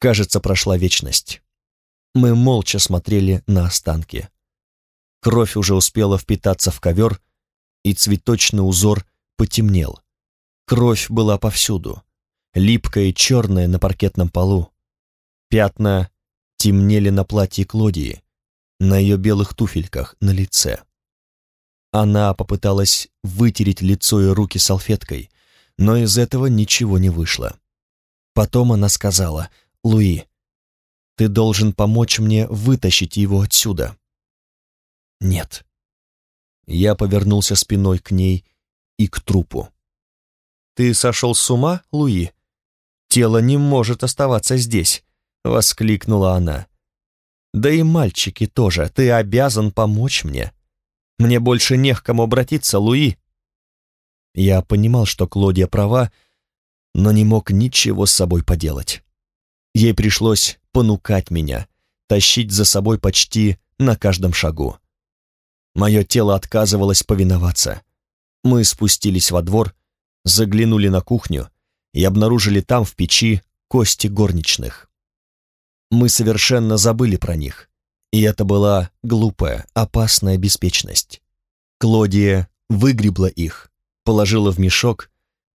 Кажется, прошла вечность. Мы молча смотрели на останки. Кровь уже успела впитаться в ковер, и цветочный узор потемнел. Кровь была повсюду, липкая и черная на паркетном полу. Пятна темнели на платье Клодии, на ее белых туфельках, на лице. Она попыталась вытереть лицо и руки салфеткой, но из этого ничего не вышло. Потом она сказала, «Луи, ты должен помочь мне вытащить его отсюда». «Нет». Я повернулся спиной к ней и к трупу. «Ты сошел с ума, Луи? Тело не может оставаться здесь», — воскликнула она. «Да и мальчики тоже, ты обязан помочь мне. Мне больше не к кому обратиться, Луи». Я понимал, что Клодия права, но не мог ничего с собой поделать. Ей пришлось понукать меня, тащить за собой почти на каждом шагу. Мое тело отказывалось повиноваться. Мы спустились во двор, заглянули на кухню и обнаружили там в печи кости горничных. Мы совершенно забыли про них, и это была глупая, опасная беспечность. Клодия выгребла их, положила в мешок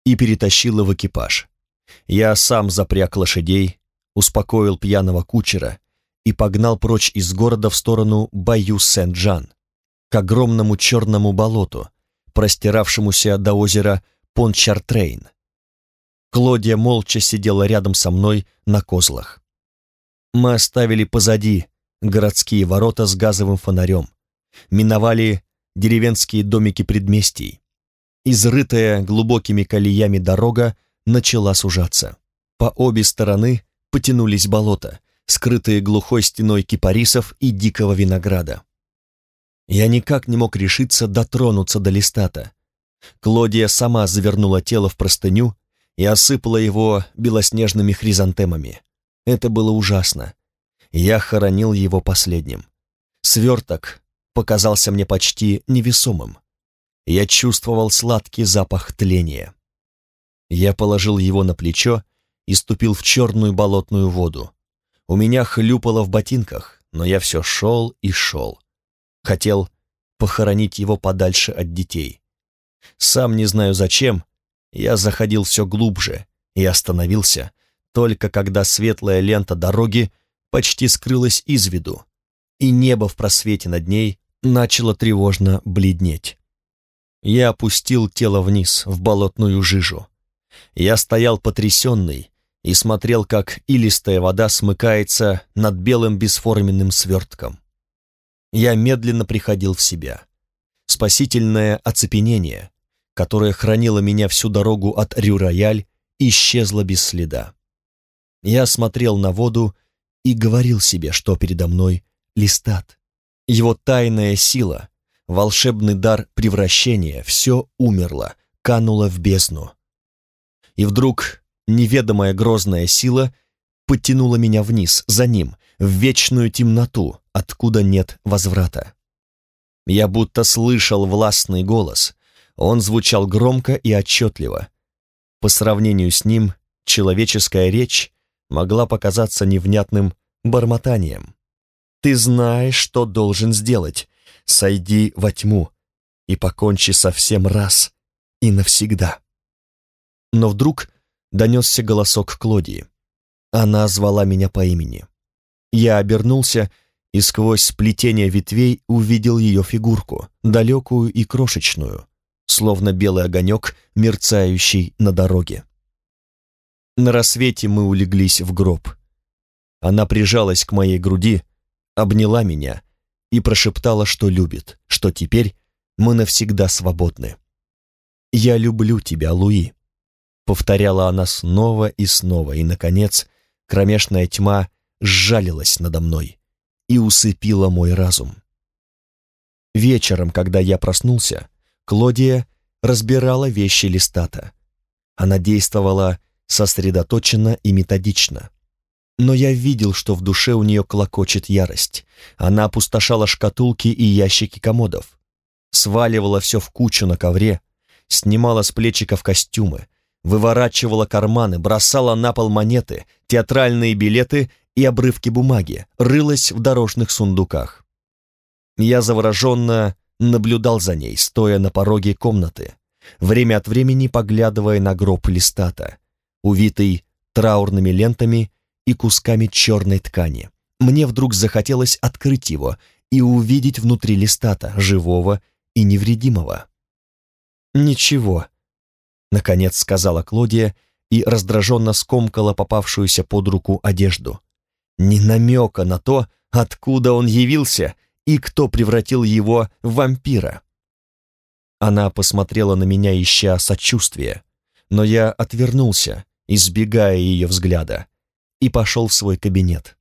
и перетащила в экипаж. Я сам запряг лошадей, успокоил пьяного кучера и погнал прочь из города в сторону Баю-Сент-Джан, к огромному черному болоту, простиравшемуся до озера Пончартрейн. Клодия молча сидела рядом со мной на козлах. Мы оставили позади городские ворота с газовым фонарем, миновали деревенские домики предместий. Изрытая глубокими колеями дорога начала сужаться. По обе стороны потянулись болота, скрытые глухой стеной кипарисов и дикого винограда. Я никак не мог решиться дотронуться до листата. Клодия сама завернула тело в простыню и осыпала его белоснежными хризантемами. Это было ужасно. Я хоронил его последним. Сверток показался мне почти невесомым. Я чувствовал сладкий запах тления. Я положил его на плечо и ступил в черную болотную воду. У меня хлюпало в ботинках, но я все шел и шел. Хотел похоронить его подальше от детей. Сам не знаю зачем, я заходил все глубже и остановился, только когда светлая лента дороги почти скрылась из виду, и небо в просвете над ней начало тревожно бледнеть. Я опустил тело вниз, в болотную жижу. Я стоял потрясенный и смотрел, как илистая вода смыкается над белым бесформенным свертком. Я медленно приходил в себя. Спасительное оцепенение, которое хранило меня всю дорогу от Рю-Рояль, исчезло без следа. Я смотрел на воду и говорил себе, что передо мной листат. Его тайная сила, волшебный дар превращения, все умерло, кануло в бездну. И вдруг неведомая грозная сила подтянула меня вниз, за ним, в вечную темноту, откуда нет возврата. Я будто слышал властный голос, он звучал громко и отчетливо. По сравнению с ним, человеческая речь могла показаться невнятным бормотанием. «Ты знаешь, что должен сделать. Сойди во тьму и покончи со всем раз и навсегда». Но вдруг донесся голосок Клодии. Она звала меня по имени. Я обернулся и сквозь сплетение ветвей увидел ее фигурку, далекую и крошечную, словно белый огонек, мерцающий на дороге. На рассвете мы улеглись в гроб. Она прижалась к моей груди, обняла меня и прошептала, что любит, что теперь мы навсегда свободны. «Я люблю тебя, Луи», Повторяла она снова и снова, и, наконец, кромешная тьма сжалилась надо мной и усыпила мой разум. Вечером, когда я проснулся, Клодия разбирала вещи листата. Она действовала сосредоточенно и методично. Но я видел, что в душе у нее клокочет ярость. Она опустошала шкатулки и ящики комодов, сваливала все в кучу на ковре, снимала с плечиков костюмы, выворачивала карманы, бросала на пол монеты, театральные билеты и обрывки бумаги, рылась в дорожных сундуках. Я завороженно наблюдал за ней, стоя на пороге комнаты, время от времени поглядывая на гроб листата, увитый траурными лентами и кусками черной ткани. Мне вдруг захотелось открыть его и увидеть внутри листата, живого и невредимого. «Ничего», — наконец сказала Клодия и раздраженно скомкала попавшуюся под руку одежду. Ни намека на то, откуда он явился и кто превратил его в вампира. Она посмотрела на меня, ища сочувствия, но я отвернулся, избегая ее взгляда, и пошел в свой кабинет.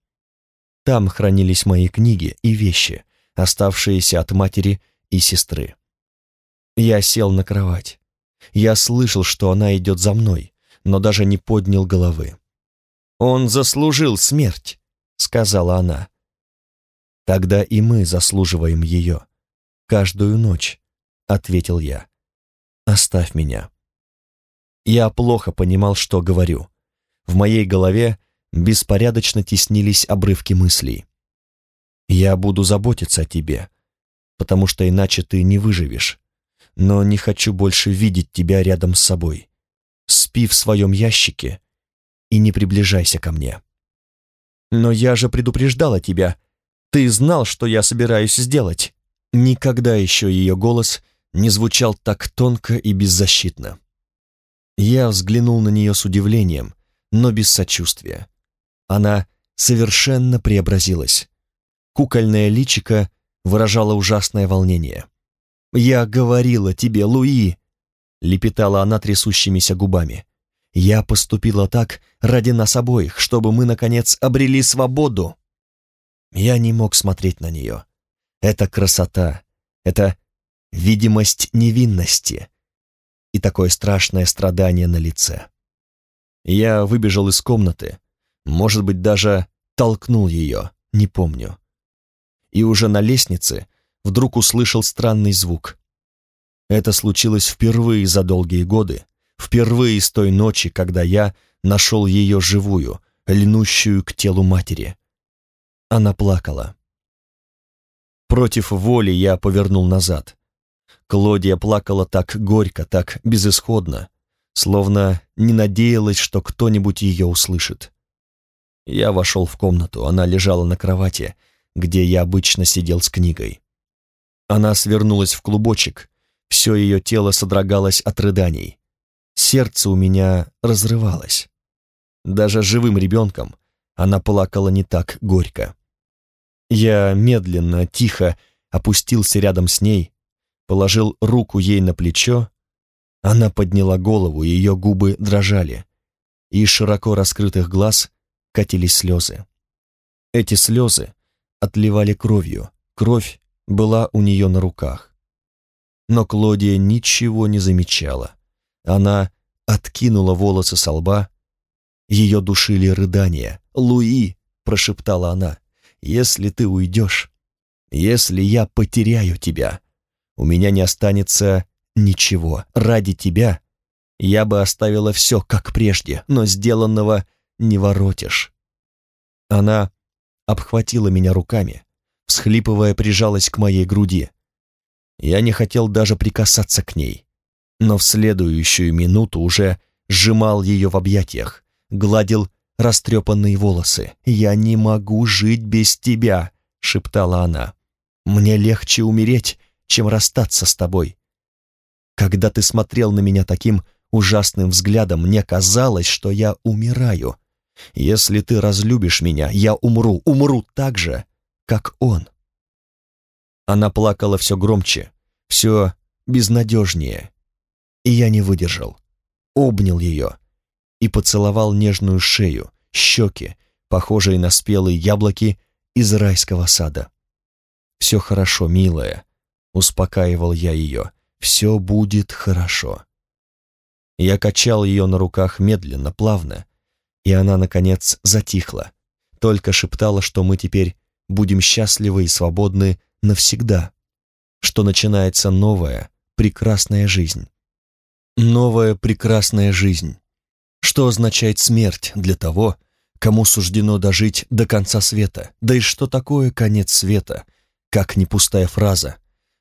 Там хранились мои книги и вещи, оставшиеся от матери и сестры. Я сел на кровать. Я слышал, что она идет за мной, но даже не поднял головы. «Он заслужил смерть», — сказала она. «Тогда и мы заслуживаем ее. Каждую ночь», — ответил я. «Оставь меня». Я плохо понимал, что говорю. В моей голове беспорядочно теснились обрывки мыслей. «Я буду заботиться о тебе, потому что иначе ты не выживешь, но не хочу больше видеть тебя рядом с собой. Спи в своем ящике и не приближайся ко мне». «Но я же предупреждала тебя. Ты знал, что я собираюсь сделать». Никогда еще ее голос не звучал так тонко и беззащитно. Я взглянул на нее с удивлением, но без сочувствия. Она совершенно преобразилась. Кукольное личико выражало ужасное волнение. «Я говорила тебе, Луи!» — лепетала она трясущимися губами. «Я поступила так ради нас обоих, чтобы мы, наконец, обрели свободу!» Я не мог смотреть на нее. Это красота, это видимость невинности и такое страшное страдание на лице. Я выбежал из комнаты, может быть, даже толкнул ее, не помню. И уже на лестнице вдруг услышал странный звук. Это случилось впервые за долгие годы, впервые с той ночи, когда я нашел ее живую, льнущую к телу матери. Она плакала. Против воли я повернул назад. Клодия плакала так горько, так безысходно, словно не надеялась, что кто-нибудь ее услышит. Я вошел в комнату, она лежала на кровати, где я обычно сидел с книгой. Она свернулась в клубочек, все ее тело содрогалось от рыданий. Сердце у меня разрывалось. Даже живым ребенком она плакала не так горько. Я медленно, тихо опустился рядом с ней, положил руку ей на плечо. Она подняла голову, ее губы дрожали, из широко раскрытых глаз катились слезы. Эти слезы отливали кровью, кровь была у нее на руках. Но Клодия ничего не замечала. Она откинула волосы со лба, ее душили рыдания. «Луи!» — прошептала она. «Если ты уйдешь, если я потеряю тебя, у меня не останется ничего. Ради тебя я бы оставила все как прежде, но сделанного не воротишь. Она обхватила меня руками, всхлипывая, прижалась к моей груди. Я не хотел даже прикасаться к ней, но в следующую минуту уже сжимал ее в объятиях, гладил растрепанные волосы. «Я не могу жить без тебя», — шептала она. «Мне легче умереть, чем расстаться с тобой. Когда ты смотрел на меня таким ужасным взглядом, мне казалось, что я умираю. Если ты разлюбишь меня, я умру, умру так же, как он. Она плакала все громче, все безнадежнее. И я не выдержал. Обнял ее и поцеловал нежную шею, щеки, похожие на спелые яблоки из райского сада. «Все хорошо, милая», — успокаивал я ее, — «все будет хорошо». Я качал ее на руках медленно, плавно, и она, наконец, затихла, только шептала, что мы теперь будем счастливы и свободны навсегда, что начинается новая, прекрасная жизнь. Новая прекрасная жизнь. Что означает смерть для того, кому суждено дожить до конца света? Да и что такое конец света? Как не пустая фраза.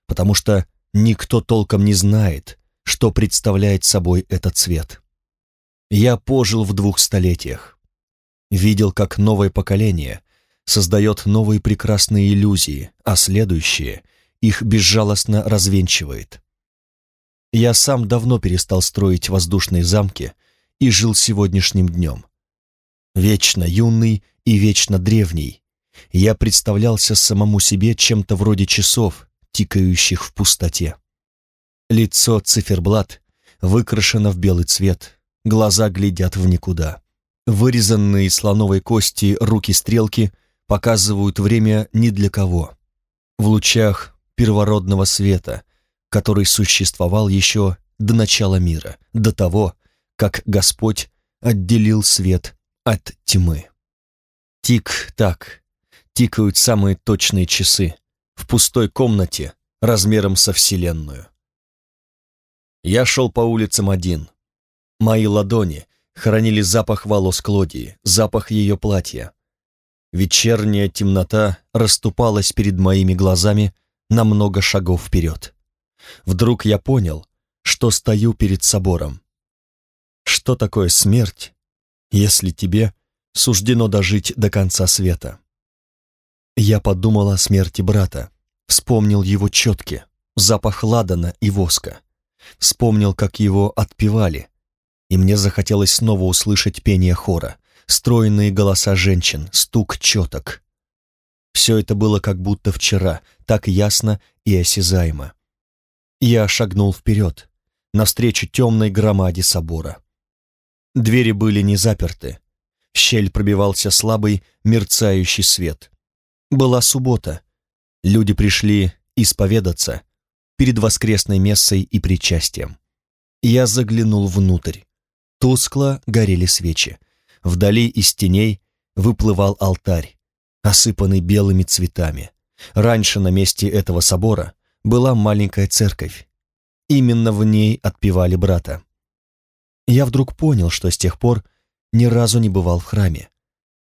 Потому что никто толком не знает, что представляет собой этот цвет. Я пожил в двух столетиях. Видел, как новое поколение создает новые прекрасные иллюзии, а следующее их безжалостно развенчивает. Я сам давно перестал строить воздушные замки и жил сегодняшним днем. Вечно юный и вечно древний, я представлялся самому себе чем-то вроде часов, тикающих в пустоте. Лицо циферблат выкрашено в белый цвет, глаза глядят в никуда. Вырезанные слоновой кости руки-стрелки показывают время ни для кого. В лучах первородного света, который существовал еще до начала мира, до того, как Господь отделил свет от тьмы. Тик-так, тикают самые точные часы в пустой комнате размером со Вселенную. Я шел по улицам один. Мои ладони хранили запах волос Клодии, запах ее платья. Вечерняя темнота расступалась перед моими глазами на много шагов вперед. Вдруг я понял, что стою перед собором. Что такое смерть, если тебе суждено дожить до конца света? Я подумал о смерти брата, вспомнил его четки, запах ладана и воска. Вспомнил, как его отпевали, и мне захотелось снова услышать пение хора, стройные голоса женщин, стук четок. Все это было как будто вчера, так ясно и осязаемо. Я шагнул вперед, навстречу темной громаде собора. Двери были не заперты. В щель пробивался слабый, мерцающий свет. Была суббота. Люди пришли исповедаться, перед воскресной мессой и причастием. Я заглянул внутрь. Тускло горели свечи. Вдали из теней выплывал алтарь, осыпанный белыми цветами. Раньше на месте этого собора была маленькая церковь. Именно в ней отпевали брата. Я вдруг понял, что с тех пор ни разу не бывал в храме,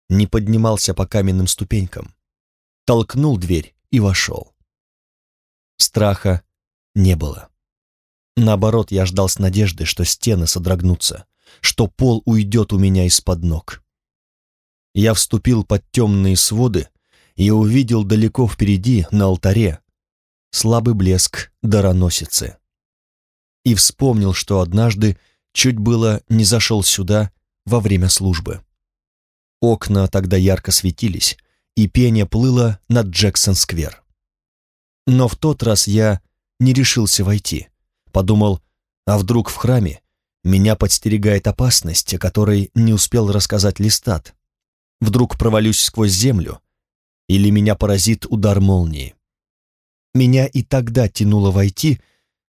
не поднимался по каменным ступенькам, толкнул дверь и вошел. Страха не было. Наоборот, я ждал с надеждой, что стены содрогнутся, что пол уйдет у меня из-под ног. Я вступил под темные своды и увидел далеко впереди, на алтаре, слабый блеск дароносицы. И вспомнил, что однажды чуть было не зашел сюда во время службы. Окна тогда ярко светились, и пение плыло над Джексон-сквер. Но в тот раз я не решился войти. Подумал, а вдруг в храме меня подстерегает опасность, о которой не успел рассказать Листат. Вдруг провалюсь сквозь землю, или меня поразит удар молнии. Меня и тогда тянуло войти,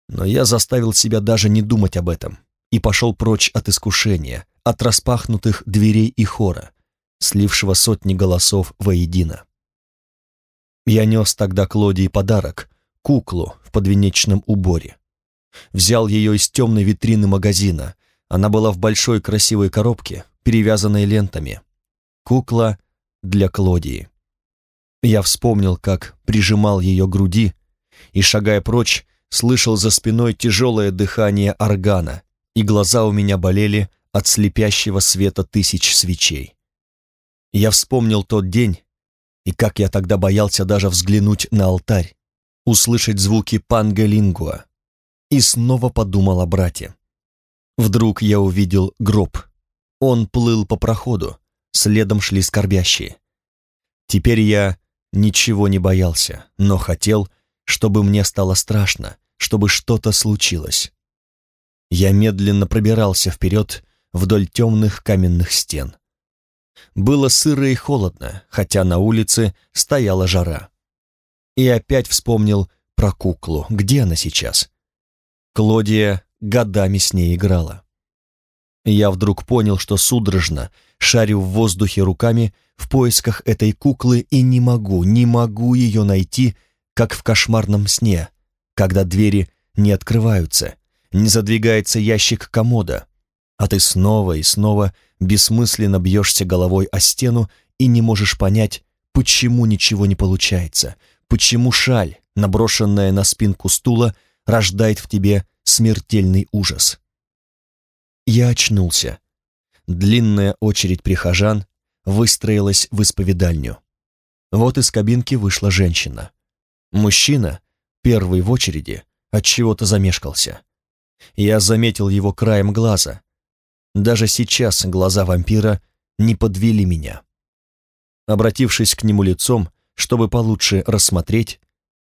но я заставил себя даже не думать об этом и пошел прочь от искушения, от распахнутых дверей и хора, слившего сотни голосов воедино. Я нес тогда Клодии подарок, куклу в подвенечном уборе. Взял ее из темной витрины магазина. Она была в большой красивой коробке, перевязанной лентами. Кукла для Клодии. Я вспомнил, как прижимал ее груди и, шагая прочь, слышал за спиной тяжелое дыхание органа, и глаза у меня болели от слепящего света тысяч свечей. Я вспомнил тот день, и как я тогда боялся даже взглянуть на алтарь, услышать звуки пангалингуа, и снова подумал о брате. Вдруг я увидел гроб. Он плыл по проходу, следом шли скорбящие. Теперь я ничего не боялся, но хотел, чтобы мне стало страшно, чтобы что-то случилось. Я медленно пробирался вперед вдоль темных каменных стен. Было сыро и холодно, хотя на улице стояла жара. И опять вспомнил про куклу. Где она сейчас? Клодия годами с ней играла. Я вдруг понял, что судорожно шарю в воздухе руками в поисках этой куклы и не могу, не могу ее найти, как в кошмарном сне, когда двери не открываются, не задвигается ящик комода, а ты снова и снова бессмысленно бьешься головой о стену и не можешь понять, почему ничего не получается, почему шаль, наброшенная на спинку стула, рождает в тебе смертельный ужас. Я очнулся. Длинная очередь прихожан выстроилась в исповедальню. Вот из кабинки вышла женщина. Мужчина, первый в очереди, от чего-то замешкался. Я заметил его краем глаза. Даже сейчас глаза вампира не подвели меня. Обратившись к нему лицом, чтобы получше рассмотреть,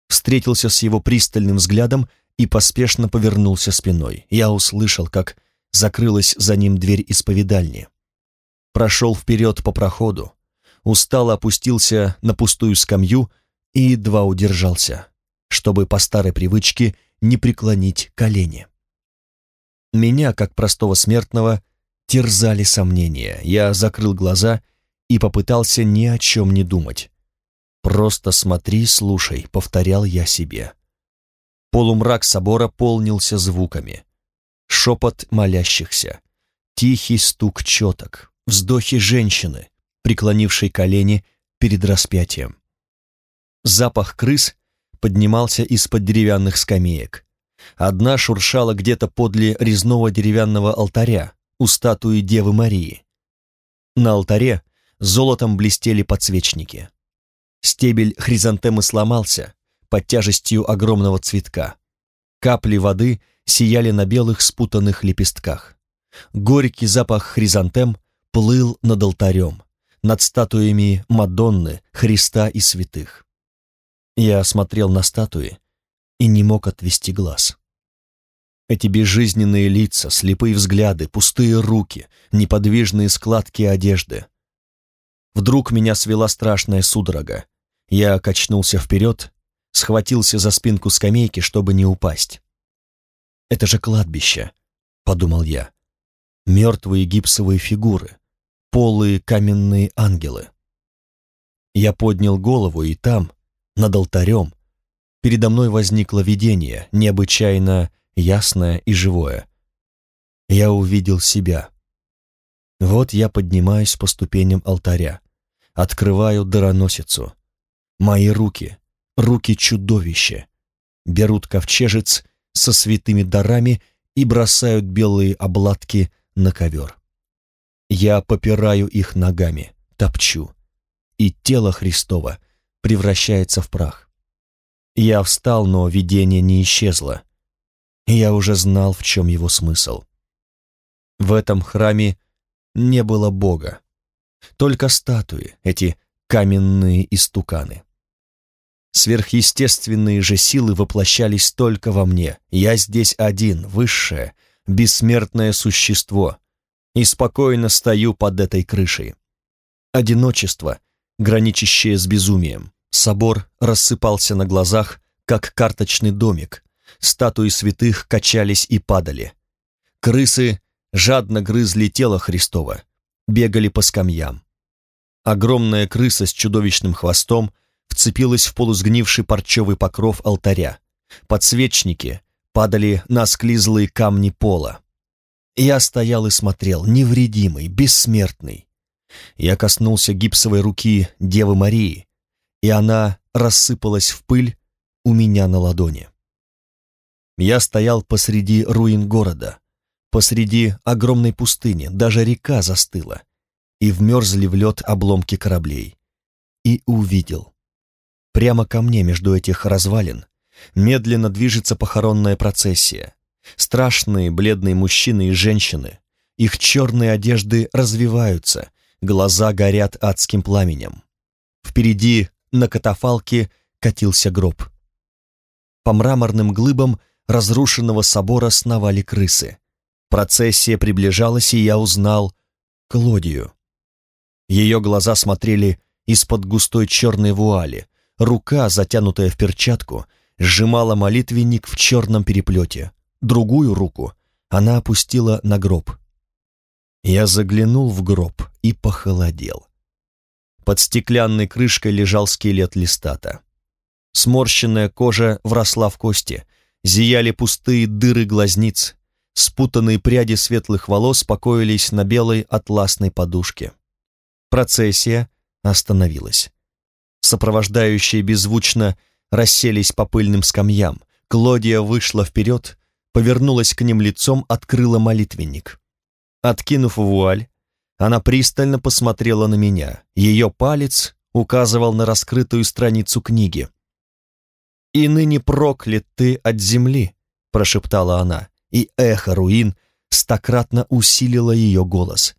встретился с его пристальным взглядом и поспешно повернулся спиной. Я услышал, как закрылась за ним дверь исповедальни. Прошел вперед по проходу, устало опустился на пустую скамью и едва удержался, чтобы по старой привычке не преклонить колени. Меня, как простого смертного, терзали сомнения. Я закрыл глаза и попытался ни о чем не думать. «Просто смотри, слушай», — повторял я себе. Полумрак собора полнился звуками. Шепот молящихся, тихий стук четок, вздохи женщины, преклонившей колени перед распятием. Запах крыс поднимался из-под деревянных скамеек. Одна шуршала где-то подле резного деревянного алтаря у статуи Девы Марии. На алтаре золотом блестели подсвечники. Стебель хризантемы сломался под тяжестью огромного цветка. Капли воды сияли на белых спутанных лепестках. Горький запах хризантем плыл над алтарем, над статуями Мадонны, Христа и святых. Я смотрел на статуи и не мог отвести глаз. Эти безжизненные лица, слепые взгляды, пустые руки, неподвижные складки одежды. Вдруг меня свела страшная судорога. Я качнулся вперед, схватился за спинку скамейки, чтобы не упасть. «Это же кладбище», — подумал я. «Мертвые гипсовые фигуры, полые каменные ангелы». Я поднял голову, и там, над алтарем, передо мной возникло видение, необычайно ясное и живое. Я увидел себя. Вот я поднимаюсь по ступеням алтаря, открываю дароносицу. Мои руки, руки чудовища, берут ковчежец со святыми дарами и бросают белые обладки на ковер. Я попираю их ногами, топчу, и тело Христова превращается в прах. Я встал, но видение не исчезло. Я уже знал, в чем его смысл. В этом храме не было Бога. Только статуи, эти каменные истуканы. Сверхъестественные же силы воплощались только во мне. Я здесь один, высшее, бессмертное существо, и спокойно стою под этой крышей. Одиночество, граничащее с безумием. Собор рассыпался на глазах, как карточный домик. Статуи святых качались и падали. Крысы жадно грызли тело Христова, бегали по скамьям. Огромная крыса с чудовищным хвостом вцепилась в полусгнивший парчевый покров алтаря. Подсвечники падали на склизлые камни пола. Я стоял и смотрел, невредимый, бессмертный. Я коснулся гипсовой руки Девы Марии, и она рассыпалась в пыль у меня на ладони. Я стоял посреди руин города, посреди огромной пустыни, даже река застыла, и вмерзли в лед обломки кораблей. И увидел. Прямо ко мне между этих развалин медленно движется похоронная процессия. Страшные бледные мужчины и женщины, их черные одежды развиваются, глаза горят адским пламенем. Впереди на катафалке катился гроб. По мраморным глыбам разрушенного собора сновали крысы. Процессия приближалась, и я узнал Клодию. Ее глаза смотрели из-под густой черной вуали, рука, затянутая в перчатку, сжимала молитвенник в черном переплете, другую руку она опустила на гроб. Я заглянул в гроб и похолодел. Под стеклянной крышкой лежал скелет листата. Сморщенная кожа вросла в кости, зияли пустые дыры глазниц, спутанные пряди светлых волос покоились на белой атласной подушке. Процессия остановилась. Сопровождающие беззвучно расселись по пыльным скамьям. Клодия вышла вперед, повернулась к ним лицом, открыла молитвенник. Откинув вуаль, она пристально посмотрела на меня. Ее палец указывал на раскрытую страницу книги. «И ныне проклят ты от земли», — прошептала она, и эхо руин стократно усилило ее голос.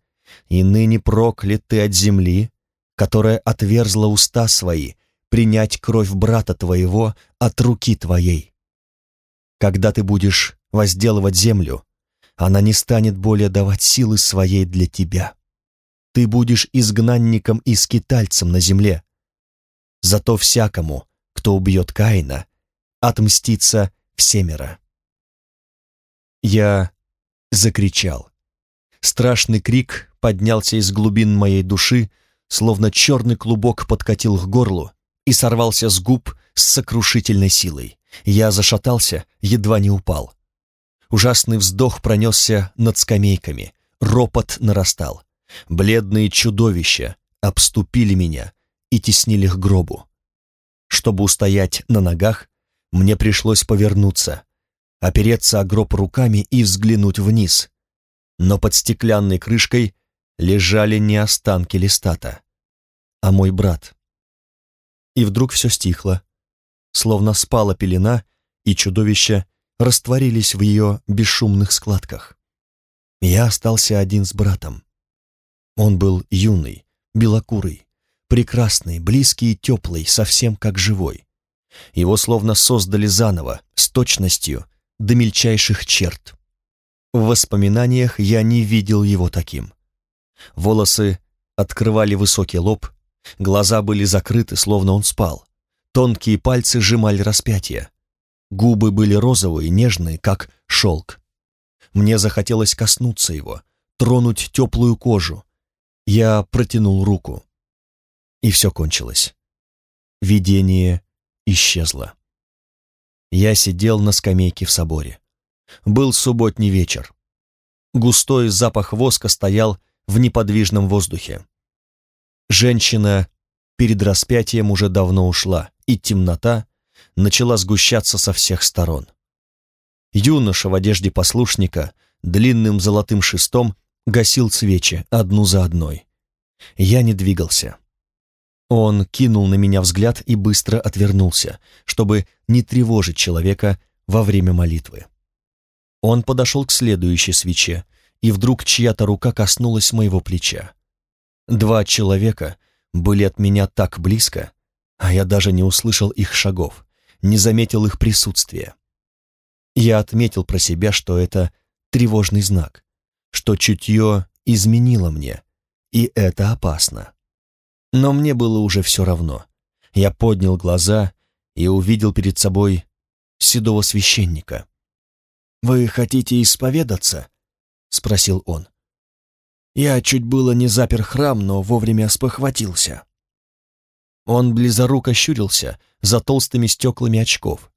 «И ныне проклят ты от земли, которая отверзла уста свои, принять кровь брата твоего от руки твоей. Когда ты будешь возделывать землю, она не станет более давать силы своей для тебя ты будешь изгнанником и скитальцем на земле. Зато всякому, кто убьет Каина, отмстится всемеро. Я закричал. Страшный крик поднялся из глубин моей души, словно черный клубок подкатил к горлу и сорвался с губ с сокрушительной силой. Я зашатался, едва не упал. Ужасный вздох пронесся над скамейками, ропот нарастал. Бледные чудовища обступили меня и теснили к гробу. Чтобы устоять на ногах, мне пришлось повернуться, опереться о гроб руками и взглянуть вниз. Но под стеклянной крышкой лежали не останки листата, а мой брат. И вдруг все стихло, словно спала пелена, и чудовища растворились в ее бесшумных складках. Я остался один с братом. Он был юный, белокурый, прекрасный, близкий и теплый, совсем как живой. Его словно создали заново, с точностью до мельчайших черт. В воспоминаниях я не видел его таким. Волосы открывали высокий лоб, глаза были закрыты, словно он спал. Тонкие пальцы сжимали распятие. Губы были розовые, нежные, как шелк. Мне захотелось коснуться его, тронуть теплую кожу, я протянул руку, и все кончилось. Видение исчезло. Я сидел на скамейке в соборе. Был субботний вечер. Густой запах воска стоял в неподвижном воздухе. Женщина перед распятием уже давно ушла, и темнота начала сгущаться со всех сторон. Юноша в одежде послушника, длинным золотым шестом, гасил свечи одну за одной. Я не двигался. Он кинул на меня взгляд и быстро отвернулся, чтобы не тревожить человека во время молитвы. Он подошел к следующей свече, и вдруг чья-то рука коснулась моего плеча. Два человека были от меня так близко, а я даже не услышал их шагов, не заметил их присутствия. Я отметил про себя, что это тревожный знак, что чутье изменило мне, и это опасно. Но мне было уже все равно. Я поднял глаза и увидел перед собой седого священника. «Вы хотите исповедаться?» — спросил он. Я чуть было не запер храм, но вовремя спохватился. Он близоруко щурился за толстыми стеклами очков.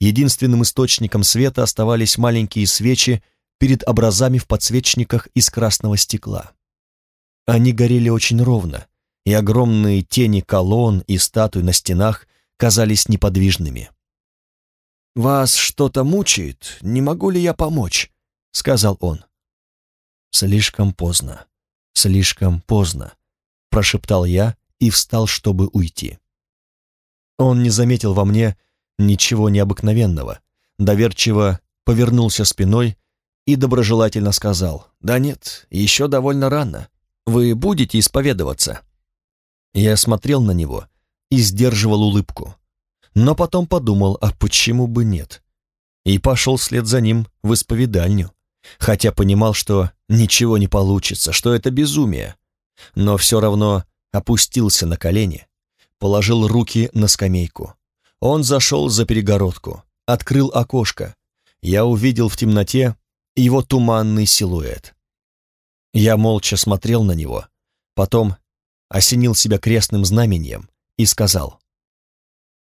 Единственным источником света оставались маленькие свечи перед образами в подсвечниках из красного стекла. Они горели очень ровно, и огромные тени колонн и статуй на стенах казались неподвижными. «Вас что-то мучает? Не могу ли я помочь?» — сказал он. «Слишком поздно, слишком поздно», — прошептал я и встал, чтобы уйти. Он не заметил во мне ничего необыкновенного, доверчиво повернулся спиной и доброжелательно сказал, «Да нет, еще довольно рано. Вы будете исповедоваться?» Я смотрел на него и сдерживал улыбку, но потом подумал, а почему бы нет? И пошел вслед за ним в исповедальню, хотя понимал, что ничего не получится, что это безумие, но все равно опустился на колени, положил руки на скамейку. Он зашел за перегородку, открыл окошко. Я увидел в темноте его туманный силуэт. Я молча смотрел на него, потом осенил себя крестным знамением и сказал,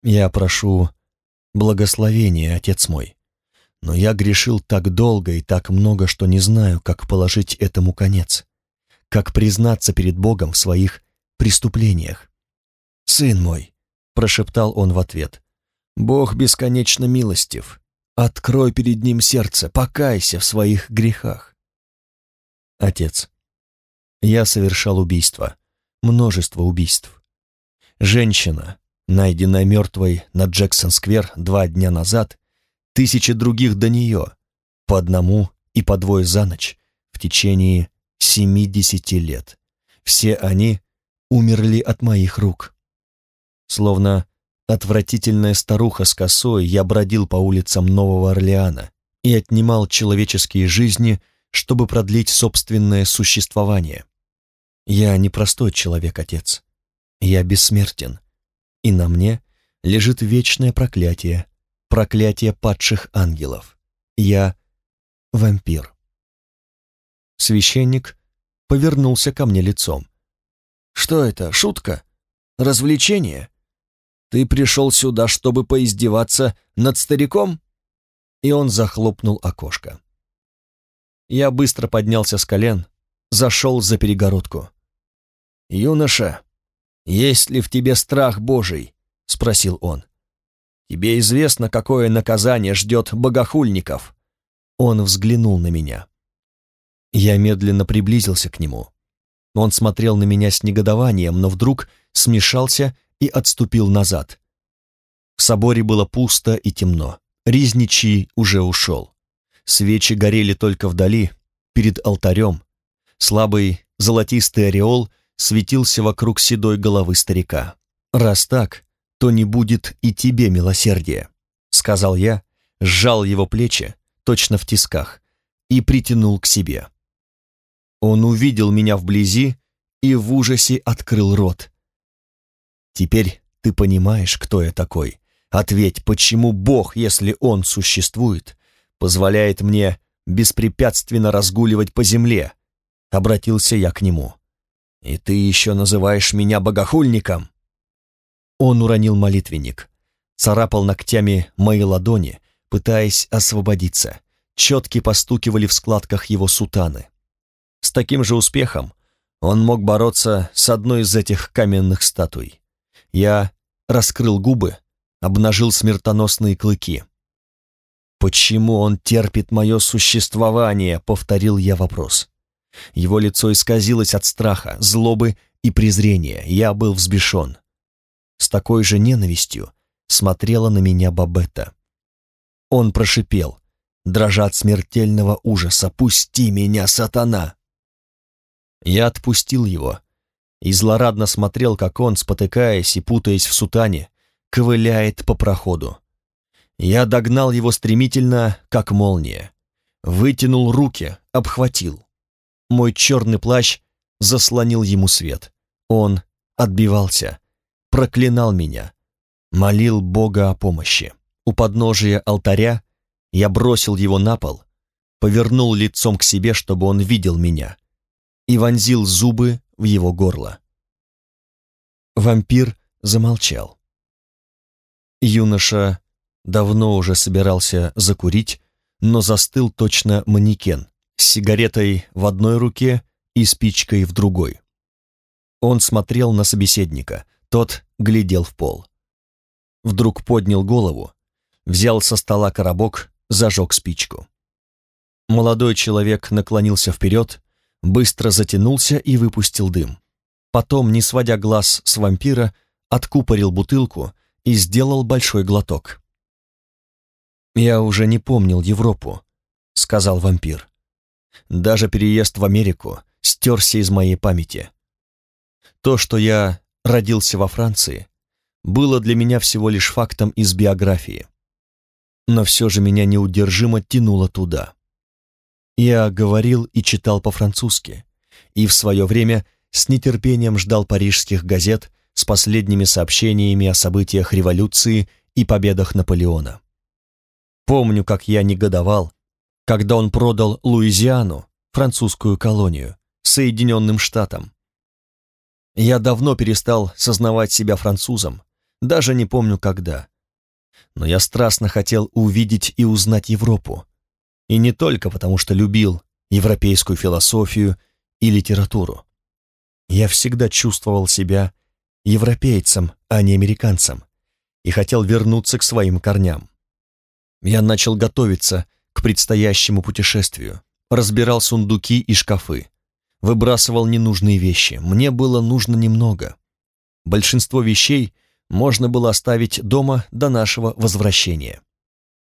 «Я прошу благословения, Отец мой, Но я грешил так долго и так много, что не знаю, как положить этому конец, как признаться перед Богом в своих преступлениях. «Сын мой», — прошептал он в ответ, — «Бог бесконечно милостив. Открой перед Ним сердце, покайся в своих грехах». Отец, я совершал убийство, множество убийств. Женщина, найденная мертвой на Джексон-сквер два дня назад, тысячи других до нее, по одному и по двое за ночь, в течение семидесяти лет. Все они умерли от моих рук. Словно отвратительная старуха с косой, я бродил по улицам Нового Орлеана и отнимал человеческие жизни, чтобы продлить собственное существование. Я не простой человек, отец. Я бессмертен, и на мне лежит вечное проклятие, проклятие падших ангелов. Я вампир. Священник повернулся ко мне лицом. «Что это, шутка? Развлечение? Ты пришел сюда, чтобы поиздеваться над стариком?» И он захлопнул окошко. Я быстро поднялся с колен, зашел за перегородку. «Юноша, есть ли в тебе страх Божий?» — спросил он. «Тебе известно, какое наказание ждет богохульников?» Он взглянул на меня. Я медленно приблизился к нему. Он смотрел на меня с негодованием, но вдруг смешался и отступил назад. В соборе было пусто и темно. Ризничий уже ушел. Свечи горели только вдали, перед алтарем. Слабый золотистый ореол — светился вокруг седой головы старика. «Раз так, то не будет и тебе милосердия», — сказал я, сжал его плечи, точно в тисках, и притянул к себе. Он увидел меня вблизи и в ужасе открыл рот. «Теперь ты понимаешь, кто я такой. Ответь, почему Бог, если Он существует, позволяет мне беспрепятственно разгуливать по земле?» Обратился я к нему. «И ты еще называешь меня богохульником?» Он уронил молитвенник, царапал ногтями мои ладони, пытаясь освободиться. Четки постукивали в складках его сутаны. С таким же успехом он мог бороться с одной из этих каменных статуй. Я раскрыл губы, обнажил смертоносные клыки. «Почему он терпит мое существование?» — повторил я вопрос. Его лицо исказилось от страха, злобы и презрения. Я был взбешен. С такой же ненавистью смотрела на меня Бабетта. Он прошипел, дрожа от смертельного ужаса, «Пусти меня, сатана!» Я отпустил его и злорадно смотрел, как он, спотыкаясь и путаясь в сутане, ковыляет по проходу. Я догнал его стремительно, как молния. Вытянул руки, обхватил. Мой черный плащ заслонил ему свет. Он отбивался, проклинал меня, молил Бога о помощи. У подножия алтаря я бросил его на пол, повернул лицом к себе, чтобы он видел меня, и вонзил зубы в его горло. Вампир замолчал. Юноша давно уже собирался закурить, но застыл точно манекен, с сигаретой в одной руке и спичкой в другой. Он смотрел на собеседника, тот глядел в пол. Вдруг поднял голову, взял со стола коробок, зажег спичку. Молодой человек наклонился вперед, быстро затянулся и выпустил дым. Потом, не сводя глаз с вампира, откупорил бутылку и сделал большой глоток. «Я уже не помнил Европу», — сказал вампир. Даже переезд в Америку стерся из моей памяти. То, что я родился во Франции, было для меня всего лишь фактом из биографии. Но все же меня неудержимо тянуло туда. Я говорил и читал по-французски, и в свое время с нетерпением ждал парижских газет с последними сообщениями о событиях революции и победах Наполеона. Помню, как я негодовал, когда он продал Луизиану, французскую колонию, Соединенным Штатам. Я давно перестал сознавать себя французом, даже не помню когда. но я страстно хотел увидеть и узнать Европу. И не только потому, что любил европейскую философию и литературу. Я всегда чувствовал себя европейцем, а не американцем, и хотел вернуться к своим корням. Я начал готовиться к предстоящему путешествию, разбирал сундуки и шкафы, выбрасывал ненужные вещи. Мне было нужно немного. Большинство вещей можно было оставить дома до нашего возвращения.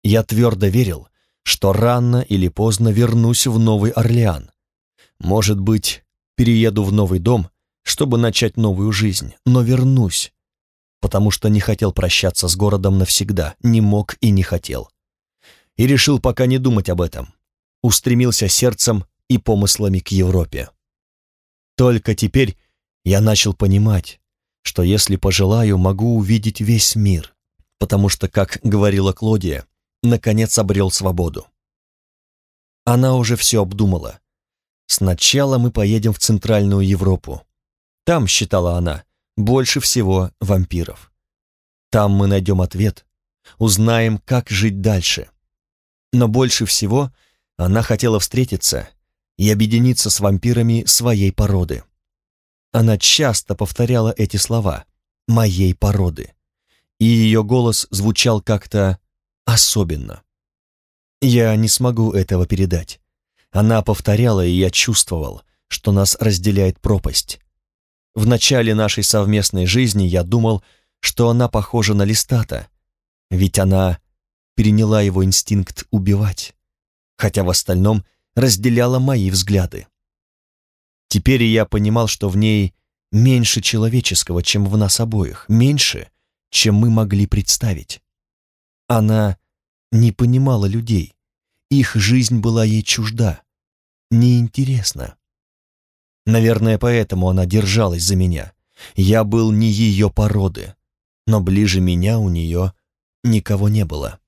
Я твердо верил, что рано или поздно вернусь в Новый Орлеан. Может быть, перееду в новый дом, чтобы начать новую жизнь, но вернусь, потому что не хотел прощаться с городом навсегда, не мог и не хотел. И решил пока не думать об этом. Устремился сердцем и помыслами к Европе. Только теперь я начал понимать, что если пожелаю, могу увидеть весь мир, потому что, как говорила Клодия, наконец обрел свободу. Она уже все обдумала. Сначала мы поедем в Центральную Европу. Там, считала она, больше всего вампиров. Там мы найдем ответ, узнаем, как жить дальше. Но больше всего она хотела встретиться и объединиться с вампирами своей породы. Она часто повторяла эти слова «моей породы», и ее голос звучал как-то особенно. Я не смогу этого передать. Она повторяла, и я чувствовал, что нас разделяет пропасть. В начале нашей совместной жизни я думал, что она похожа на Листата, ведь она переняла его инстинкт убивать, хотя в остальном разделяла мои взгляды. Теперь я понимал, что в ней меньше человеческого, чем в нас обоих, меньше, чем мы могли представить. Она не понимала людей, их жизнь была ей чужда, неинтересна. Наверное, поэтому она держалась за меня. Я был не ее породы, но ближе меня у нее никого не было.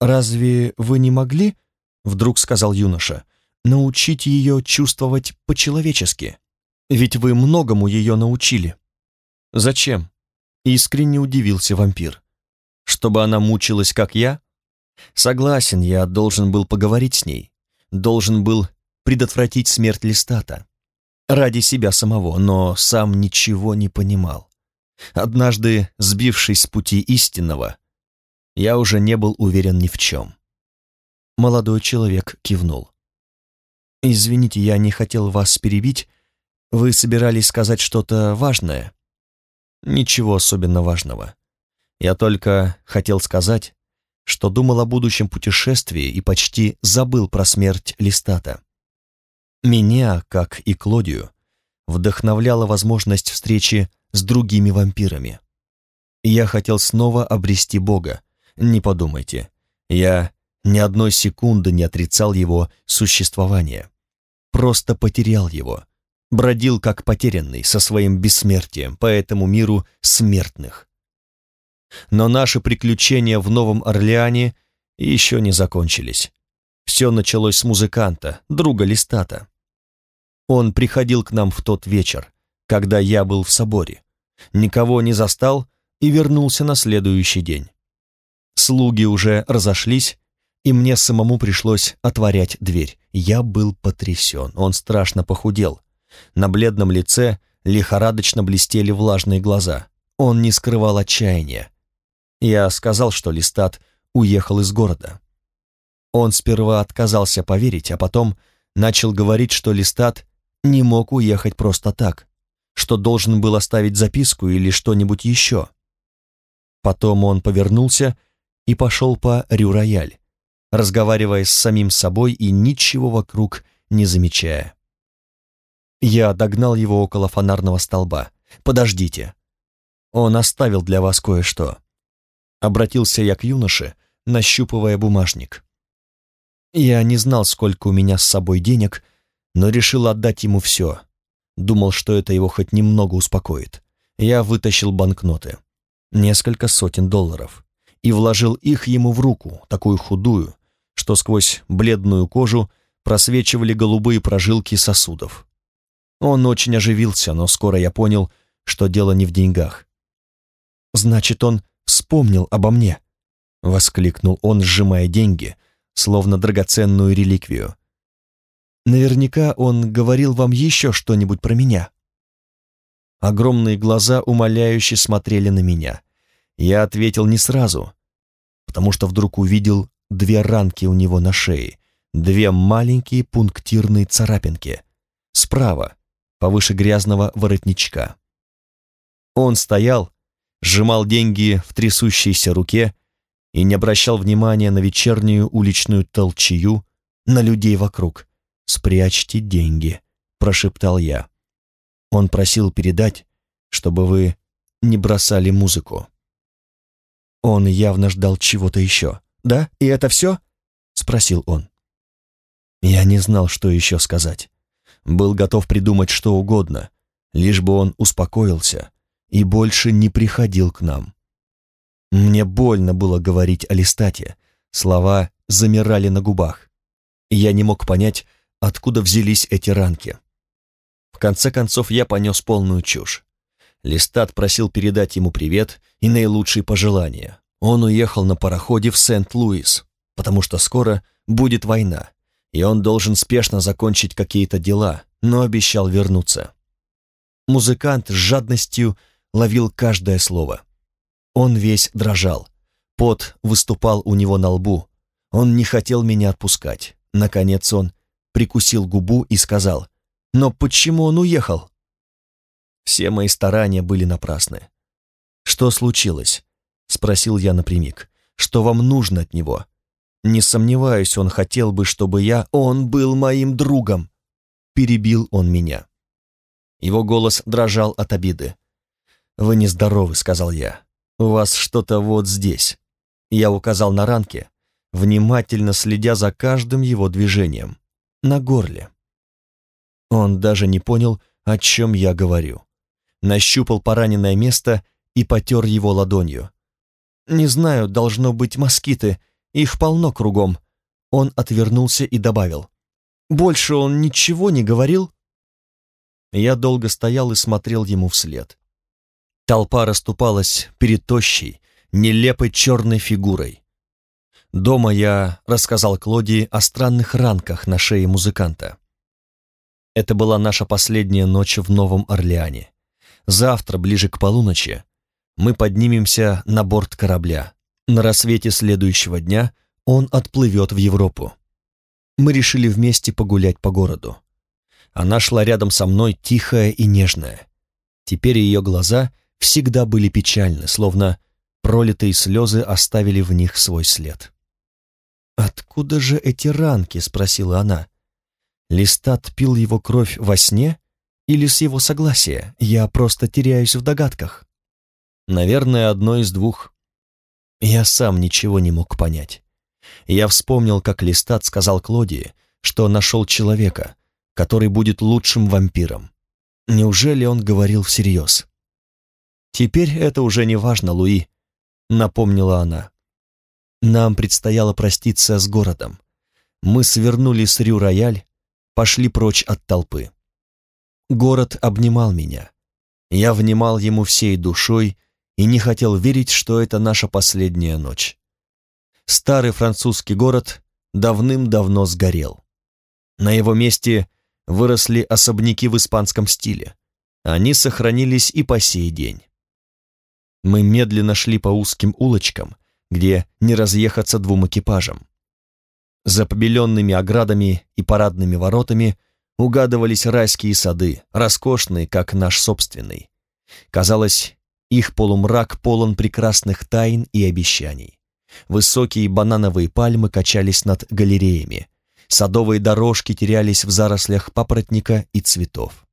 «Разве вы не могли, — вдруг сказал юноша, научить ее чувствовать по-человечески. Ведь вы многому ее научили. Зачем? Искренне удивился вампир. Чтобы она мучилась, как я? Согласен, я должен был поговорить с ней. Должен был предотвратить смерть Листата. Ради себя самого, но сам ничего не понимал. Однажды, сбившись с пути истинного, я уже не был уверен ни в чем. Молодой человек кивнул. «Извините, я не хотел вас перебить. Вы собирались сказать что-то важное?» «Ничего особенно важного. Я только хотел сказать, что думал о будущем путешествии и почти забыл про смерть Листата. Меня, как и Клодию, вдохновляла возможность встречи с другими вампирами. Я хотел снова обрести Бога. Не подумайте, я ни одной секунды не отрицал его существование просто потерял его, бродил как потерянный со своим бессмертием по этому миру смертных. Но наши приключения в Новом Орлеане еще не закончились. Все началось с музыканта, друга Листата. Он приходил к нам в тот вечер, когда я был в соборе, никого не застал и вернулся на следующий день. Слуги уже разошлись, и мне самому пришлось отворять дверь. Я был потрясен, он страшно похудел. На бледном лице лихорадочно блестели влажные глаза. Он не скрывал отчаяния. Я сказал, что Листат уехал из города. Он сперва отказался поверить, а потом начал говорить, что Листат не мог уехать просто так, что должен был оставить записку или что-нибудь еще. Потом он повернулся и пошел по Рю-Рояль разговаривая с самим собой и ничего вокруг не замечая. Я догнал его около фонарного столба. «Подождите. Он оставил для вас кое-что». Обратился я к юноше, нащупывая бумажник. Я не знал, сколько у меня с собой денег, но решил отдать ему все. Думал, что это его хоть немного успокоит. Я вытащил банкноты. Несколько сотен долларов. И вложил их ему в руку, такую худую, что сквозь бледную кожу просвечивали голубые прожилки сосудов. Он очень оживился, но скоро я понял, что дело не в деньгах. «Значит, он вспомнил обо мне!» — воскликнул он, сжимая деньги, словно драгоценную реликвию. «Наверняка он говорил вам еще что-нибудь про меня». Огромные глаза умоляюще смотрели на меня. Я ответил не сразу, потому что вдруг увидел две ранки у него на шее, две маленькие пунктирные царапинки. Справа, повыше грязного воротничка. Он стоял, сжимал деньги в трясущейся руке и не обращал внимания на вечернюю уличную толчью, на людей вокруг. «Спрячьте деньги», — прошептал я. Он просил передать, чтобы вы не бросали музыку. Он явно ждал чего-то еще. «Да? И это все?» — спросил он. Я не знал, что еще сказать. Был готов придумать что угодно, лишь бы он успокоился и больше не приходил к нам. Мне больно было говорить о листате, слова замирали на губах. Я не мог понять, откуда взялись эти ранки конце концов, я понес полную чушь. Листат просил передать ему привет и наилучшие пожелания. Он уехал на пароходе в Сент-Луис, потому что скоро будет война, и он должен спешно закончить какие-то дела, но обещал вернуться. Музыкант с жадностью ловил каждое слово. Он весь дрожал. Пот выступал у него на лбу. Он не хотел меня отпускать. Наконец он прикусил губу и сказал, но почему он уехал? Все мои старания были напрасны. «Что случилось?» — спросил я напрямик. «Что вам нужно от него?» «Не сомневаюсь, он хотел бы, чтобы я... Он был моим другом!» Перебил он меня. Его голос дрожал от обиды. «Вы нездоровы», — сказал я. «У вас что-то вот здесь». Я указал на ранки, внимательно следя за каждым его движением. На горле. Он даже не понял, о чем я говорю. Нащупал пораненное место и потер его ладонью. «Не знаю, должно быть москиты, их полно кругом». Он отвернулся и добавил. «Больше он ничего не говорил?» Я долго стоял и смотрел ему вслед. Толпа расступалась перед тощей, нелепой черной фигурой. Дома я рассказал Клодии о странных ранках на шее музыканта. Это была наша последняя ночь в Новом Орлеане. Завтра, ближе к полуночи, мы поднимемся на борт корабля. На рассвете следующего дня он отплывет в Европу. Мы решили вместе погулять по городу. Она шла рядом со мной, тихая и нежная. Теперь ее глаза всегда были печальны, словно пролитые слезы оставили в них свой след. «Откуда же эти ранки?» — спросила она. Листат пил его кровь во сне или с его согласия? Я просто теряюсь в догадках. Наверное, одно из двух. Я сам ничего не мог понять. Я вспомнил, как Листат сказал Клодии, что нашел человека, который будет лучшим вампиром. Неужели он говорил всерьез? «Теперь это уже не важно, Луи», — напомнила она. «Нам предстояло проститься с городом. Мы свернули с Рю-Рояль пошли прочь от толпы. Город обнимал меня. Я внимал ему всей душой и не хотел верить, что это наша последняя ночь. Старый французский город давным-давно сгорел. На его месте выросли особняки в испанском стиле. Они сохранились и по сей день. Мы медленно шли по узким улочкам, где не разъехаться двум экипажам. За побеленными оградами и парадными воротами угадывались райские сады, роскошные, как наш собственный. Казалось, их полумрак полон прекрасных тайн и обещаний. Высокие банановые пальмы качались над галереями, садовые дорожки терялись в зарослях папоротника и цветов.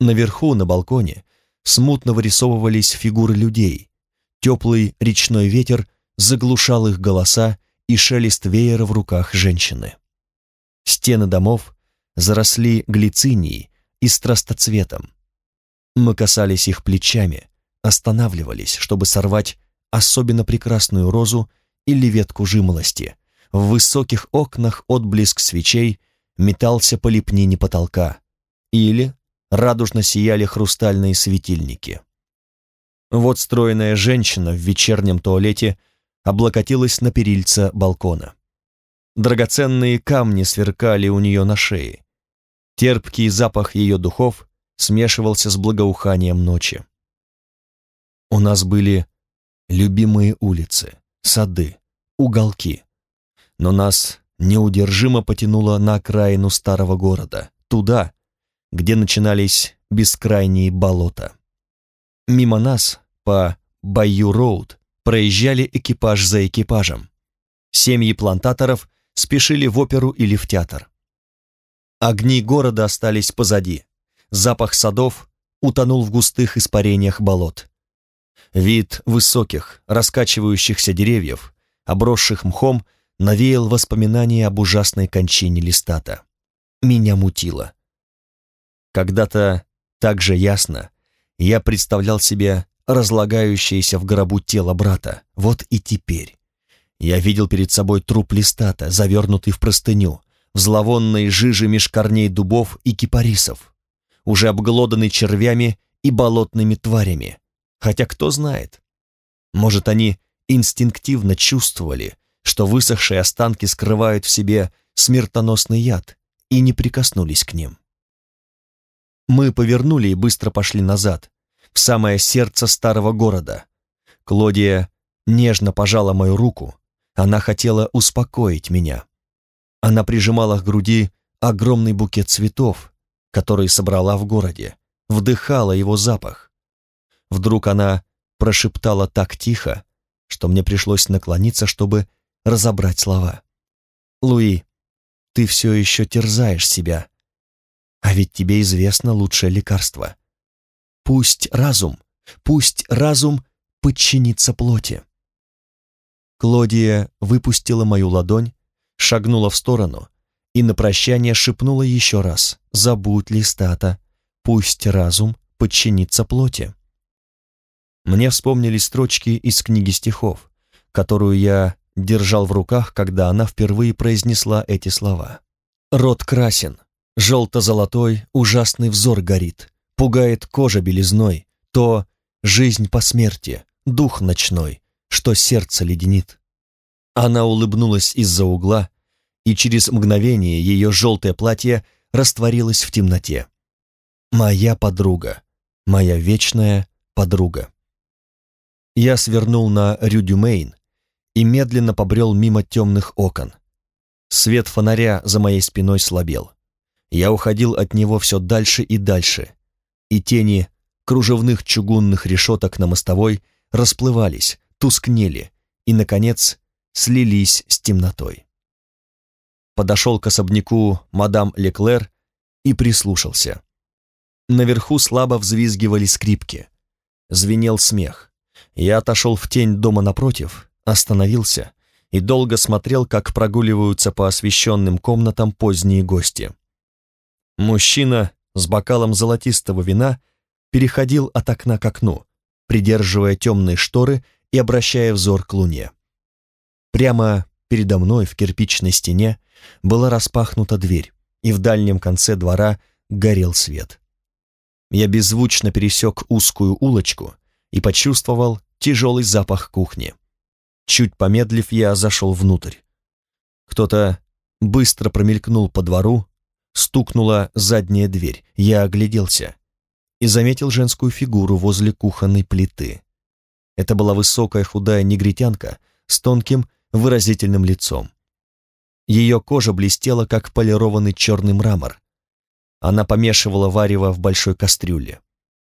Наверху, на балконе, смутно вырисовывались фигуры людей. Теплый речной ветер заглушал их голоса и шелест веера в руках женщины. Стены домов заросли глицинией и страстоцветом. Мы касались их плечами, останавливались, чтобы сорвать особенно прекрасную розу или ветку жимолости. В высоких окнах отблеск свечей метался по лепнине потолка, или радужно сияли хрустальные светильники. Вот стройная женщина в вечернем туалете облокотилась на перильца балкона. Драгоценные камни сверкали у нее на шее. Терпкий запах ее духов смешивался с благоуханием ночи. У нас были любимые улицы, сады, уголки. Но нас неудержимо потянуло на окраину старого города, туда, где начинались бескрайние болота. Мимо нас, по Байю-Роуд, проезжали экипаж за экипажем. Семьи плантаторов спешили в оперу или в театр. Огни города остались позади. Запах садов утонул в густых испарениях болот. Вид высоких, раскачивающихся деревьев, обросших мхом, навеял воспоминания об ужасной кончине листата. Меня мутило. Когда-то так же ясно я представлял себе разлагающееся в гробу тело брата. Вот и теперь. Я видел перед собой труп листата, завернутый в простыню, в зловонной жиже меж корней дубов и кипарисов, уже обглоданный червями и болотными тварями. Хотя кто знает, может, они инстинктивно чувствовали, что высохшие останки скрывают в себе смертоносный яд и не прикоснулись к ним. Мы повернули и быстро пошли назад, в самое сердце старого города. Клодия нежно пожала мою руку, она хотела успокоить меня. Она прижимала к груди огромный букет цветов, который собрала в городе, вдыхала его запах. Вдруг она прошептала так тихо, что мне пришлось наклониться, чтобы разобрать слова. «Луи, ты все еще терзаешь себя, а ведь тебе известно лучшее лекарство. Пусть разум, пусть разум подчинится плоти». Клодия выпустила мою ладонь, шагнула в сторону и на прощание шепнула еще раз «Забудь листата, пусть разум подчинится плоти». Мне вспомнились строчки из книги стихов, которую я держал в руках, когда она впервые произнесла эти слова. «Рот красен, желто-золотой ужасный взор горит, пугает кожа белизной, то жизнь по смерти, дух ночной, что сердце леденит». Она улыбнулась из-за угла, и через мгновение ее желтое платье растворилось в темноте. «Моя подруга, моя вечная подруга». Я свернул на Рю-Дюмейн и медленно побрел мимо темных окон. Свет фонаря за моей спиной слабел. Я уходил от него все дальше и дальше, и тени кружевных чугунных решеток на мостовой расплывались, тускнели и, наконец, слились с темнотой. Подошел к особняку мадам Леклер и прислушался. Наверху слабо взвизгивали скрипки. Звенел смех. Я отошел в тень дома напротив, остановился и долго смотрел, как прогуливаются по освещенным комнатам поздние гости. Мужчина с бокалом золотистого вина переходил от окна к окну, придерживая темные шторы и обращая взор к луне. Прямо передо мной в кирпичной стене была распахнута дверь, и в дальнем конце двора горел свет. Я беззвучно пересек узкую улочку и почувствовал тяжелый запах кухни. Чуть помедлив, я зашел внутрь. Кто-то быстро промелькнул по двору, стукнула задняя дверь. Я огляделся и заметил женскую фигуру возле кухонной плиты. Это была высокая худая негритянка с тонким выразительным лицом. Ее кожа блестела, как полированный черный мрамор. Она помешивала варево в большой кастрюле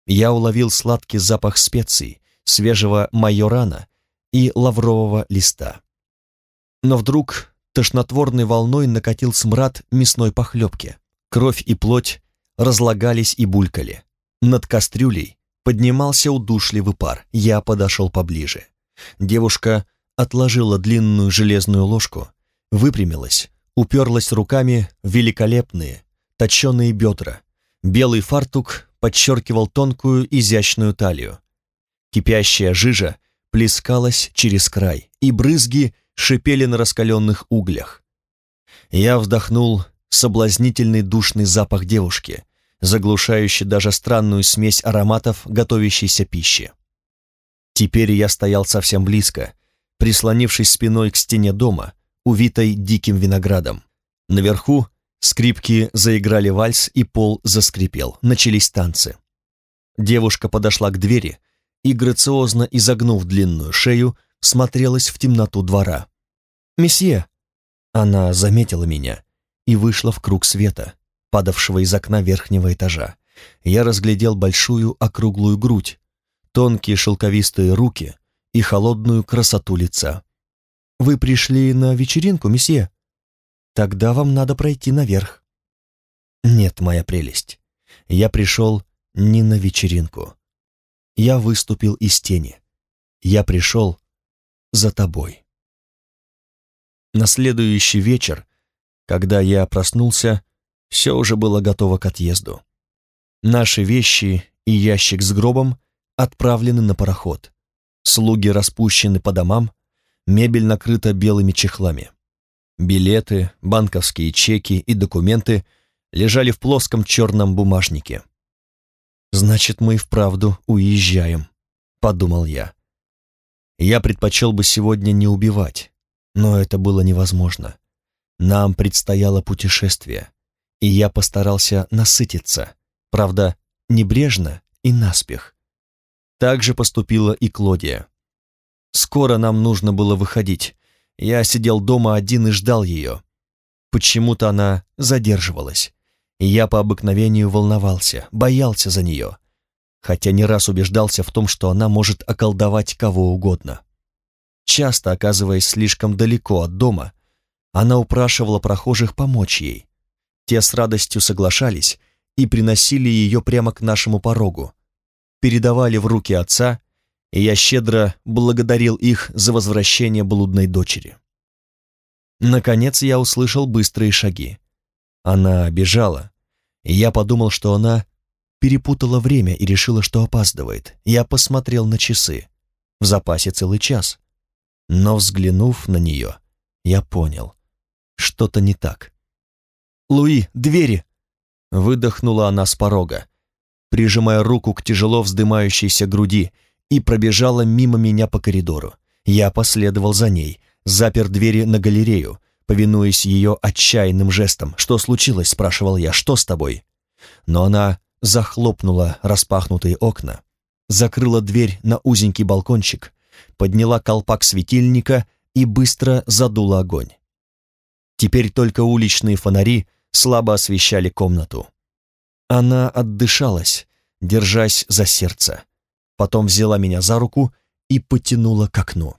я уловил сладкий запах специй, свежего майорана и лаврового листа. Но вдруг тошнотворной волной накатил смрад мясной похлебки. Кровь и плоть разлагались и булькали. Над кастрюлей поднимался удушливый пар. Я подошел поближе. Девушка отложила длинную железную ложку, выпрямилась, уперлась руками в великолепные, точеные бедра. Белый фартук подчеркивал тонкую изящную талию. Кипящая жижа плескалась через край, и брызги шипели на раскаленных углях. Я вдохнул соблазнительный душный запах девушки, заглушающий даже странную смесь ароматов готовящейся пищи. Теперь я стоял совсем близко, прислонившись спиной к стене дома, увитой диким виноградом. Наверху скрипки заиграли вальс, и пол заскрипел. Начались танцы. Девушка подошла к двери и, грациозно изогнув длинную шею, смотрелась в темноту двора. «Месье!» Она заметила меня и вышла в круг света, падавшего из окна верхнего этажа. Я разглядел большую округлую грудь, тонкие шелковистые руки и холодную красоту лица. «Вы пришли на вечеринку, месье? Тогда вам надо пройти наверх». «Нет, моя прелесть, я пришел не на вечеринку. Я выступил из тени. Я пришел за тобой». На следующий вечер, когда я проснулся, все уже было готово к отъезду. Наши вещи и ящик с гробом отправлены на пароход. Слуги распущены по домам, мебель накрыта белыми чехлами. Билеты, банковские чеки и документы лежали в плоском черном бумажнике. «Значит, мы и вправду уезжаем», — подумал я. Я предпочел бы сегодня не убивать, но это было невозможно. Нам предстояло путешествие, и я постарался насытиться, правда, небрежно и наспех. Так же поступила и Клодия. Скоро нам нужно было выходить. Я сидел дома один и ждал ее. Почему-то она задерживалась. Я по обыкновению волновался, боялся за нее, хотя не раз убеждался в том, что она может околдовать кого угодно. Часто оказываясь слишком далеко от дома, она упрашивала прохожих помочь ей. Те с радостью соглашались и приносили ее прямо к нашему порогу, передавали в руки отца, и я щедро благодарил их за возвращение блудной дочери. Наконец я услышал быстрые шаги. Она бежала, и я подумал, что она перепутала время и решила, что опаздывает. Я посмотрел на часы. В запасе целый час. Но, взглянув на нее, я понял, что-то не так. «Луи, двери!» Выдохнула она с порога, прижимая руку к тяжело вздымающейся груди, и пробежала мимо меня по коридору. Я последовал за ней, запер двери на галерею, повинуясь ее отчаянным жестом. «Что случилось?» — спрашивал я. «Что с тобой?» Но она захлопнула распахнутые окна, закрыла дверь на узенький балкончик, подняла колпак светильника и быстро задула огонь. Теперь только уличные фонари слабо освещали комнату. Она отдышалась, держась за сердце. Потом взяла меня за руку и потянула к окну.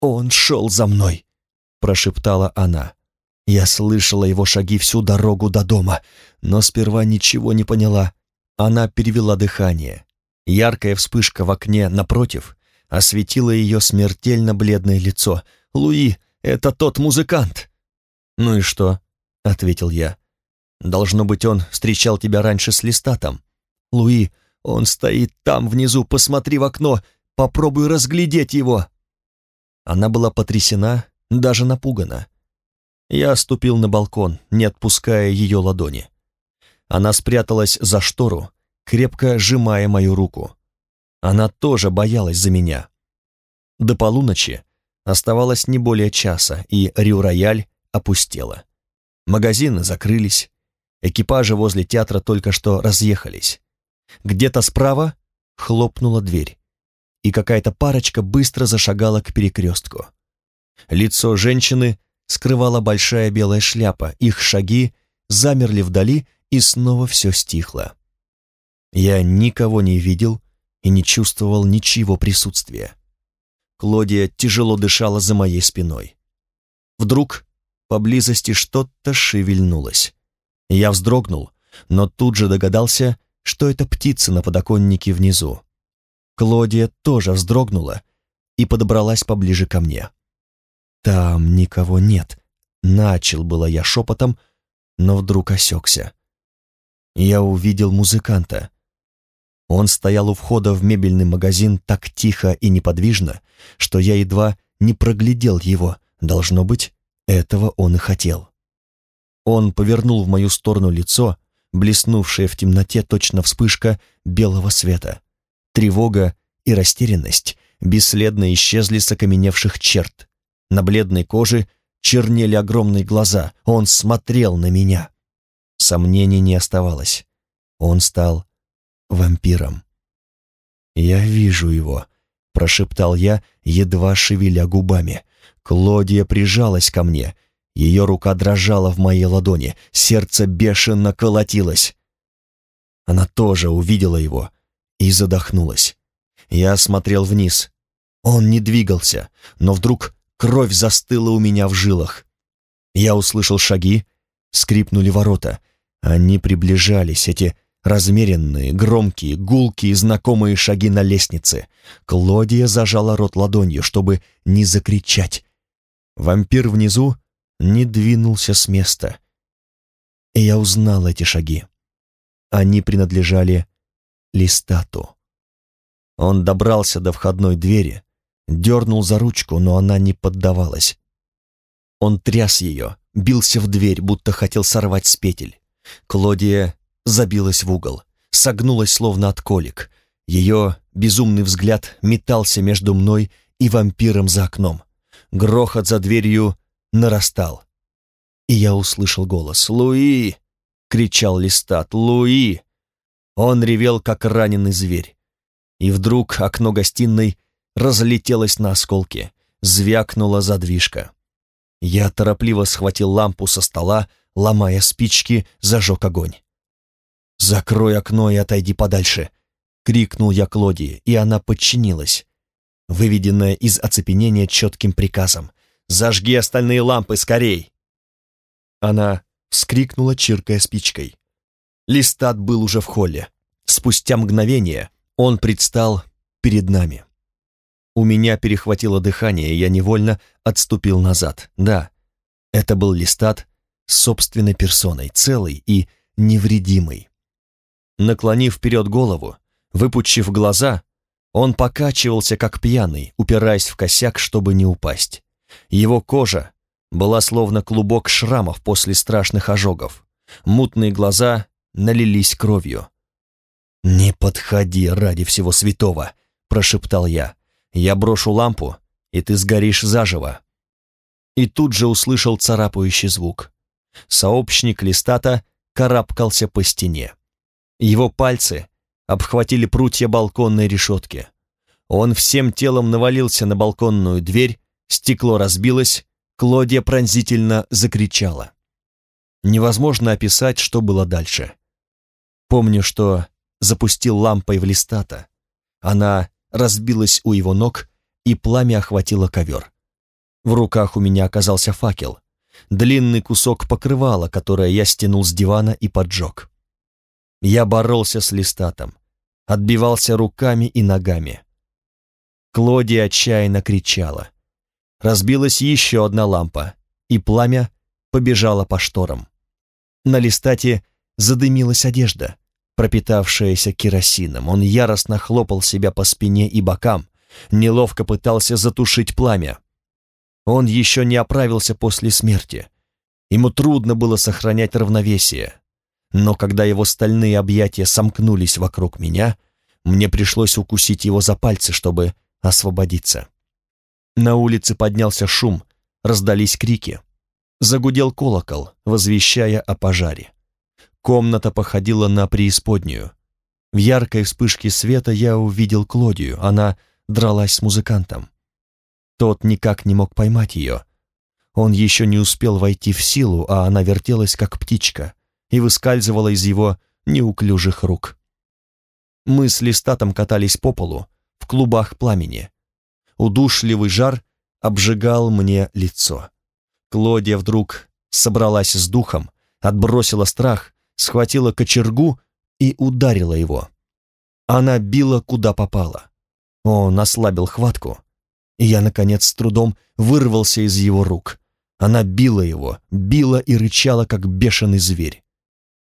«Он шел за мной!» — прошептала она. Я слышала его шаги всю дорогу до дома, но сперва ничего не поняла. Она перевела дыхание. Яркая вспышка в окне напротив осветила ее смертельно бледное лицо. «Луи, это тот музыкант!» «Ну и что?» — ответил я. «Должно быть, он встречал тебя раньше с листатом. Луи, он стоит там внизу, посмотри в окно, попробуй разглядеть его!» Она была потрясена, даже напугана. Я ступил на балкон, не отпуская ее ладони. Она спряталась за штору, крепко сжимая мою руку. Она тоже боялась за меня. До полуночи оставалось не более часа, и Рю-Рояль опустела. Магазины закрылись, экипажи возле театра только что разъехались. Где-то справа хлопнула дверь, и какая-то парочка быстро зашагала к перекрестку. Лицо женщины скрывала большая белая шляпа, их шаги замерли вдали, и снова все стихло. Я никого не видел и не чувствовал ничего присутствия. Клодия тяжело дышала за моей спиной. Вдруг поблизости что-то шевельнулось. Я вздрогнул, но тут же догадался, что это птица на подоконнике внизу. Клодия тоже вздрогнула и подобралась поближе ко мне. «Там никого нет», — начал было я шепотом, но вдруг осекся. Я увидел музыканта. Он стоял у входа в мебельный магазин так тихо и неподвижно, что я едва не проглядел его, должно быть, этого он и хотел. Он повернул в мою сторону лицо, блеснувшее в темноте точно вспышка белого света. Тревога и растерянность бесследно исчезли с окаменевших черт. На бледной коже чернели огромные глаза. Он смотрел на меня. Сомнений не оставалось. Он стал вампиром. «Я вижу его», — прошептал я, едва шевеля губами. Клодия прижалась ко мне. Ее рука дрожала в моей ладони, сердце бешено колотилось. Она тоже увидела его и задохнулась. Я смотрел вниз. Он не двигался, но вдруг кровь застыла у меня в жилах. Я услышал шаги, скрипнули ворота. Они приближались, эти размеренные, громкие, гулкие, знакомые шаги на лестнице. Клодия зажала рот ладонью, чтобы не закричать. Вампир внизу не двинулся с места. И я узнал эти шаги. Они принадлежали Листату. Он добрался до входной двери, дернул за ручку, но она не поддавалась. Он тряс ее, бился в дверь, будто хотел сорвать с петель. Клодия забилась в угол, согнулась словно от колик. Ее безумный взгляд метался между мной и вампиром за окном. Грохот за дверью нарастал. И я услышал голос «Луи!» кричал Листат. «Луи!» Он ревел, как раненый зверь. И вдруг окно гостиной разлетелось на осколки, звякнула задвижка. Я торопливо схватил лампу со стола, ломая спички, зажег огонь. «Закрой окно и отойди подальше!» — крикнул я Клодии, и она подчинилась, выведенная из оцепенения четким приказом. «Зажги остальные лампы, скорей!» Она вскрикнула, чиркая спичкой. Листат был уже в холле. Спустя мгновение он предстал перед нами. У меня перехватило дыхание, и я невольно отступил назад. Да, это был Листат с собственной персоной, целый и невредимый. Наклонив вперед голову, выпучив глаза, он покачивался, как пьяный, упираясь в косяк, чтобы не упасть. Его кожа была словно клубок шрамов после страшных ожогов. Мутные глаза налились кровью. «Не подходи ради всего святого!» — прошептал я. «Я брошу лампу, и ты сгоришь заживо!» И тут же услышал царапающий звук. Сообщник листата карабкался по стене. Его пальцы обхватили прутья балконной решетки. Он всем телом навалился на балконную дверь, стекло разбилось, Клодия пронзительно закричала. Невозможно описать, что было дальше. Помню, что запустил лампой в листата. Она разбилась у его ног, и пламя охватило ковер. В руках у меня оказался факел, длинный кусок покрывала, которое я стянул с дивана и поджег. Я боролся с листатом, отбивался руками и ногами. Клодия отчаянно кричала. Разбилась еще одна лампа, и пламя побежало по шторам. На листате задымилась одежда, пропитавшаяся керосином. Он яростно хлопал себя по спине и бокам, неловко пытался затушить пламя. Он еще не оправился после смерти. Ему трудно было сохранять равновесие. Но когда его стальные объятия сомкнулись вокруг меня, мне пришлось укусить его за пальцы, чтобы освободиться. На улице поднялся шум, раздались крики. Загудел колокол, возвещая о пожаре. Комната походила на преисподнюю. В яркой вспышке света я увидел Клодию, она дралась с музыкантом. Тот никак не мог поймать ее. Он еще не успел войти в силу, а она вертелась, как птичка, и выскальзывала из его неуклюжих рук. Мы с листатом катались по полу, в клубах пламени. Удушливый жар обжигал мне лицо. Клодия вдруг собралась с духом, отбросила страх, схватила кочергу и ударила его. Она била куда попало. Он ослабил хватку, и я, наконец, с трудом вырвался из его рук. Она била его, била и рычала, как бешеный зверь.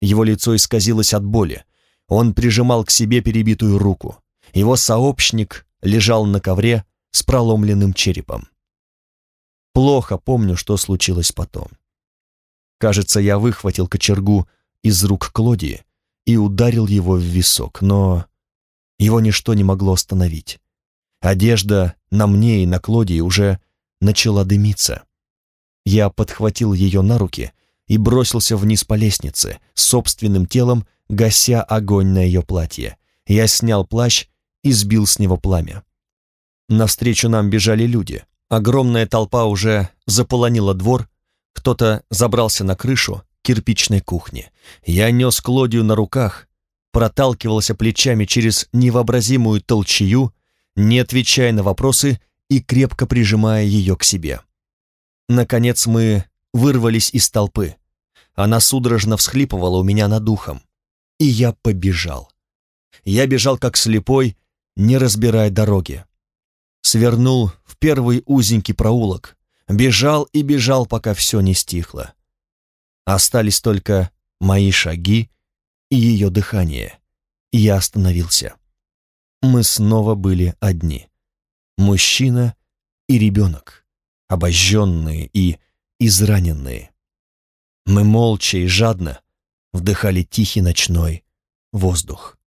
Его лицо исказилось от боли. Он прижимал к себе перебитую руку. Его сообщник лежал на ковре, с проломленным черепом. Плохо помню, что случилось потом. Кажется, я выхватил кочергу из рук Клодии и ударил его в висок, но его ничто не могло остановить. Одежда на мне и на Клодии уже начала дымиться. Я подхватил ее на руки и бросился вниз по лестнице, собственным телом гася огонь на ее платье. Я снял плащ и сбил с него пламя. Навстречу нам бежали люди. Огромная толпа уже заполонила двор, кто-то забрался на крышу кирпичной кухни. Я нес Клодию на руках, проталкивался плечами через невообразимую толчью, не отвечая на вопросы и крепко прижимая ее к себе. Наконец мы вырвались из толпы. Она судорожно всхлипывала у меня над духом. И я побежал. Я бежал как слепой, не разбирая дороги. Свернул в первый узенький проулок, бежал и бежал, пока все не стихло. Остались только мои шаги и ее дыхание. Я остановился. Мы снова были одни. Мужчина и ребенок, обожженные и израненные. Мы молча и жадно вдыхали тихий ночной воздух.